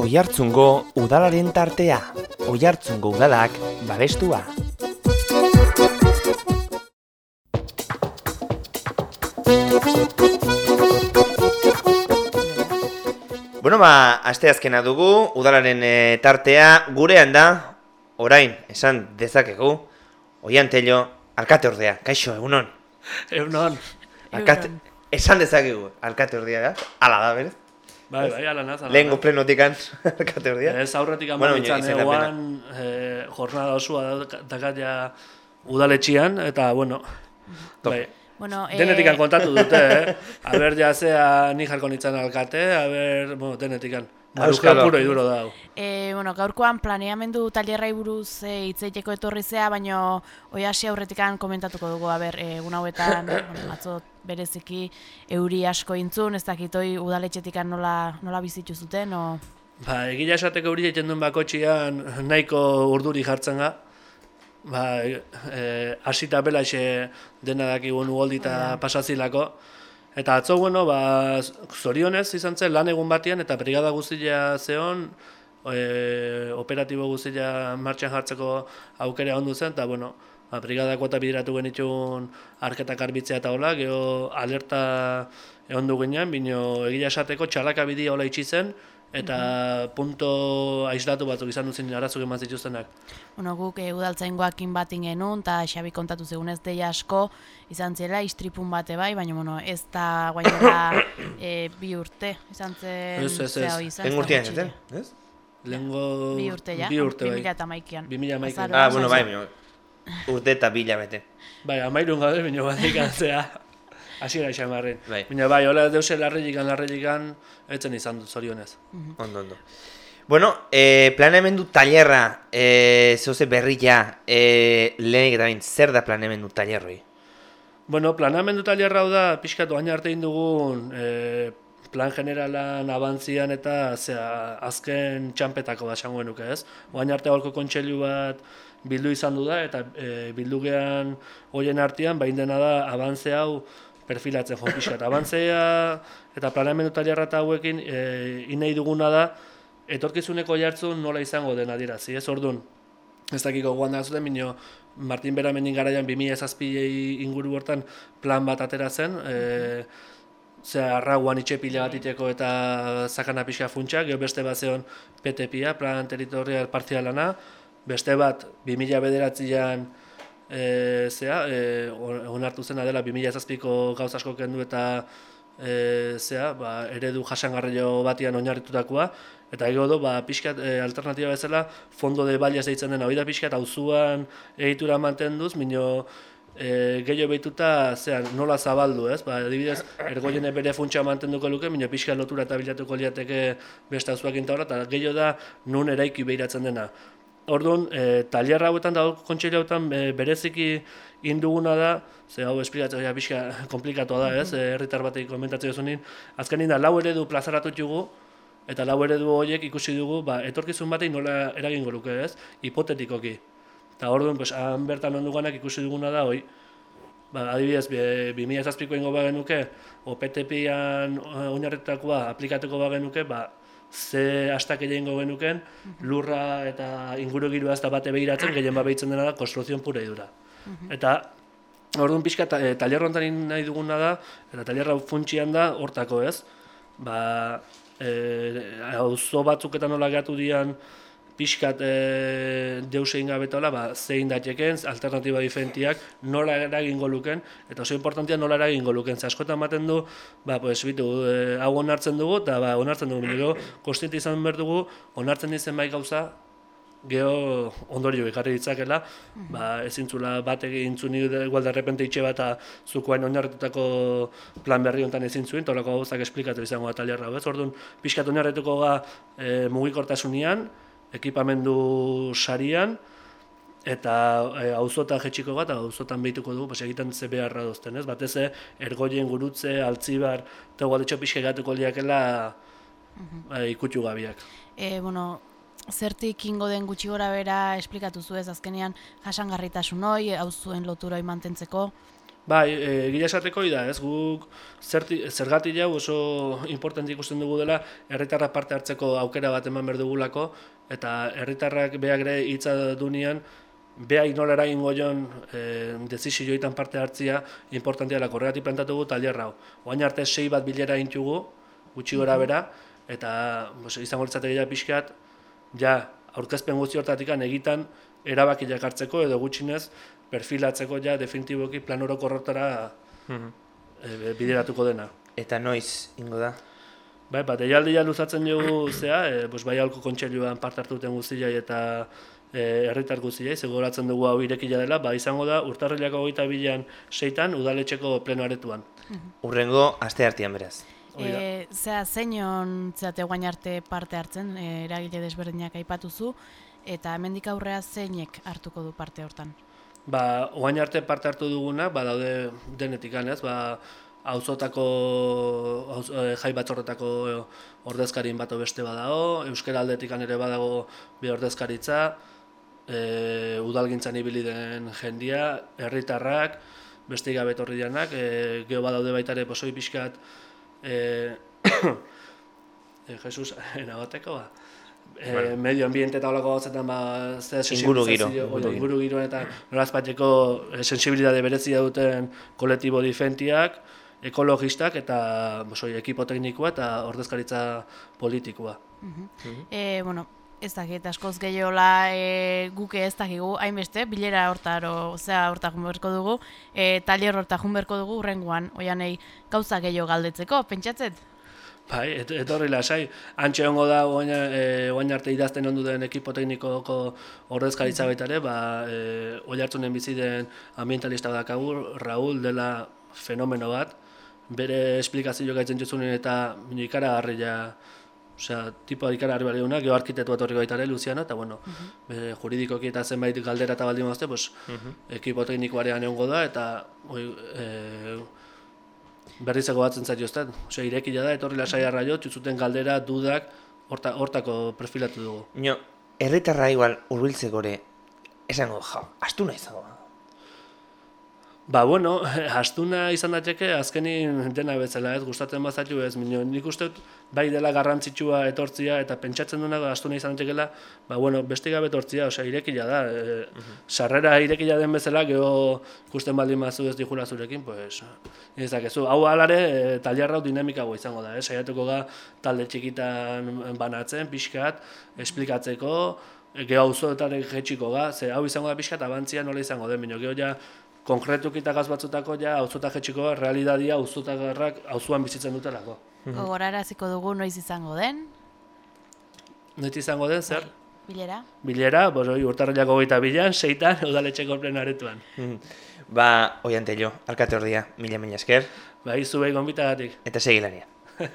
Oihartzungo udalaren tartea. Oihartzungo udalak babestua. Bueno, ba, aste azkena dugu, udalaren e, tartea gurean da, orain, esan dezakegu, oian tello, alkate ordea, kaixo, egunon. Egunon. Alkate, esan dezakegu, alkate ordea da, ala da, berez? Bai, bai, ala naz, ala Lehengo naz. plenotikan alkate ordea. Ez aurretik Bueno, baina izena eguan eh, jornada osua daka- dakat ja udaletxian, eta bueno, Top. bai, Bueno, denetikan eh, kontatu dute, eh? A ber, ja zea ni jarko nintzen alkate, a ber, bueno, denetikan. Euskal puro iduro dau. E, bueno, gaurkoan planeamendu tailerrai buruz e, hitzeiteko etorri zea, baino oi hasi aurretikan komentatuko dugu, aber, egun hauetan, bueno, atzo bereziki euri asko intzun, ez dakitoi udaletxetikan nola, nola bizitu zuten, o... Ba, egia esateko hori egiten duen bakotxian nahiko urduri jartzen ga. Ba, e, asita belaxe dena dakigun ugoldi eta pasazilako. Eta atzo, bueno, ba, zorionez izan zen lan egun batean eta brigada guztia zeon, e, operatibo guztia martxan jartzeko aukera ondu zen, eta, bueno, ba, brigadako eta bideratu genitxun arketak arbitzea eta hola, geho alerta egon du ginean, bino egia esateko txalaka bidi hola itxi zen, eta punto aislatu batzuk izan duzen arazuk eman zituztenak. Bueno, guk e, udaltzaingoakin batin genuen, eta Xabi kontatu zegunez deia asko, izan zela, istripun bate bai, baina, bueno, ez da guainera e, bi urte, izan zen, Ez, ez, ez. izan, Lehen urtean, ez? Ez? Lehengo... Bi urte, ja? Bi urte, bai. 2000 eta maikian. 2011. Azaroan, Ah, bueno, bai, urte eta bila. Bai, amairun gabe, bino batik antzea. Hasiera izan barren. Bai. Baina bai, hola deuse larregikan, larregikan, etzen izan dut, zorionez. Ondo, ondo. Bueno, eh, planeamendu tailerra, eh, zoze berria, eh, lehenik eta bain, zer da planeamendu tailerroi? Bueno, planamendu tailerra hau da, pixkatu gaina arte egin dugun e, plan generalan abantzian eta zera, azken txampetako da esango genuke ez. Oain arte holko kontseilu bat bildu izan du da eta e, bildu gehan hoien artean bain dena da abantze hau perfilatzen jo pixkat. Abantzea eta planamendu tailerra eta hauekin e, inei duguna da etorkizuneko jartzun nola izango den adierazi, ez orduan. Ez dakiko gogoan da zuten, bino Martin Beramenin garaian 2007 inguru hortan plan bat atera zen, e, zera arrauan itxepila bat iteko eta zakana pixka funtsak, gero beste bat zeon PTPia, plan territorial partzialana, beste bat 2000 bederatzean e, zea, e, on- onartu zena dela 2007ko gauz asko kendu eta e, zea, ba, eredu jasangarrio batian oinarritutakoa, eta gero du, ba, pixkat e, alternatiba bezala, fondo de balias deitzen dena, hori da pixkat auzuan egitura mantenduz, minio e, gehiago behituta zean, nola zabaldu, ez? Ba, adibidez, ergoiene bere funtsa mantenduko luke, minio pixka lotura eta bilatuko liateke beste eta horra, eta gehiago da nun eraiki behiratzen dena. Orduan, e, tailerra hauetan da kontseile hauetan e, bereziki induguna da, ze hau esplikatzea ja pixka komplikatua da, ez? Herritar batek komentatzen duzunin, azkenin da lau eredu plazaratu dugu, eta lau eredu horiek ikusi dugu, ba, etorkizun batei nola eragingo luke, ez? Hipotetikoki. Eta orduan, pues, han bertan onduganak ikusi duguna da, hoi, ba, adibidez, bi- 2007ko ingo bagenuke, OPTP-an oinarritakoa aplikatuko bagenuke, ba, ze astak egingo genuken, lurra eta ingurugirua ez da bate behiratzen, gehien bat behitzen dena da, konstruzion pura idura. Eta Orduan pixka ta, e, nahi duguna da, eta tailerra funtsian da hortako ez. Ba, e, auzo batzuk eta nola gehatu dian pixkat e, deus egin gabetola, ba, zein daiteken, alternatiba diferentiak, nola eragingo luken, eta oso importantia nola eragingo luken. Ze askotan ematen du, ba, pues, bitu, e, hau onartzen dugu, eta ba, onartzen dugu, gero, kostiente izan behar dugu, onartzen dizen bai gauza, geho ondorio ekarri ditzakela, ba, ezintzula bat egin zuen igual de repente itxe bat zukoain oinarritutako plan berri honetan ezin zuen, eta horako gauzak esplikatu izango da tailerra, ez? Orduan, pixkat oinarrituko ga e, mugikortasunian, ekipamendu sarian, eta e, auzotan jetxiko bat, auzotan behituko dugu, pues, egiten ze beharra dozten, ez? Batez ergoien gurutze, altzibar, eta guadetxo pixka egatuko liakela e, ikutxu gabiak. E, bueno, zertik ingo den gutxi gora bera esplikatu zu ez azkenean jasangarritasun hoi, hau zuen lotura mantentzeko. Bai, e, egia esateko da, ez guk zerti, zergatik jau oso importanti ikusten dugu dela herritarrak parte hartzeko aukera bat eman behar dugulako eta herritarrak beak ere hitza dunean Bea nola eragingo joan e, desizioetan parte hartzia importantia dela korregatik plantatu dugu tailerra hau. Oain arte sei bat bilera intugu, gutxi gora bera, eta bos, izango litzateke pixkat, ja aurkezpen guzti hortatik egitan erabaki jakartzeko edo gutxinez perfilatzeko ja definitiboki plan orokorrotara e, bideratuko dena. Eta noiz ingo da? Bai, bat, eialdia luzatzen dugu zea, e, bos, bai halko kontseiluan parte hartuten guztiai eta e, herritar guztiai, zegoratzen dugu hau irekila dela, ba, izango da, urtarrilako goita bilan seitan, udaletxeko pleno aretuan. Urrengo, aste hartian beraz. E, zea, zeinon zeate guain arte parte hartzen, e, eragile desberdinak aipatuzu, eta hemendik aurrea zeinek hartuko du parte hortan? Ba, oain arte parte hartu dugunak, ba, daude denetik ez, ba, auzotako auz, e, jai batzorretako ordezkarin bato beste badago, euskara aldetik ere badago bi ordezkaritza, e, udalgintzan ibili den jendia, herritarrak, beste gabe etorri dianak, e, geho badaude baita ere posoi pixkat, e, e, Jesus, nabateko ba, e, Bueno. medio ambiente eta holako gauzetan ba, ze Inguru giro, sensibilizazio- inguru hori, giro. inguru giro eta nolazpateko eh, sensibilitate berezia duten kolektibo difentiak, ekologistak eta bosoi, ekipo teknikoa eta ordezkaritza politikoa. E, bueno, ez dakit, askoz gehiola e, guke ez dakigu, hainbeste, bilera hortaro, zea horta junberko dugu, e, taller horta junberko dugu urrengoan, oianei gauza gehiago galdetzeko, pentsatzet? Bai, et, etorri lasai. Antxe hongo da oain, e, oain arte idazten ondu den ekipo teknikoko ordezkaritza baita ere, ba, e, oi bizi den ambientalista dakagu, Raul dela fenomeno bat, bere esplikazio gaitzen juzunen eta ikara harria, osea, tipo ikara harri bali geho arkitektu etorri baita ere, Luciano, eta bueno, bere juridikoki eta zenbait galdera eta baldin mazte, pues, ekipo teknikoarean egongo da, eta oi, e, berrizeko batzen zaio ez. Osea, irekila da, etorri lasai arraio, txutzuten galdera, dudak, horta, hortako perfilatu dugu. Nio, herritarra igual urbiltzeko ere, esango, jo, astuna izango. Ba, bueno, astuna izan daiteke azkenin dena bezala, ez gustatzen bazaitu ez, minio, nik uste bai dela garrantzitsua etortzia eta pentsatzen duena da astuna izan daitekela, ba, bueno, beste gabe etortzia, osea, irekila da, e, sarrera irekila den bezala, geho ikusten baldin mazu ez dijula zurekin, pues, ez dakezu. Hau alare, e, hau dinamikagoa izango da, eh? saiatuko ga talde txikitan banatzen, pixkat, esplikatzeko, geho auzoetarek jetxiko ga, ze hau izango da pixkat, abantzia nola izango den, minio, geho ja, konkretuki eta gaz batzutako ja auzota jetxiko realidadia auzotagarrak auzoan bizitzen dutelako. Gogoraraziko dugu noiz izango den, Noiz izango den zer? bilera? Bilera, boroi urtarrilako goita bilan, seitan, udaletxeko pleno aretuan. Ba, oiante jo, alkate ordia, mila mila esker, Bai, zuei gonbitagatik. eta segilania.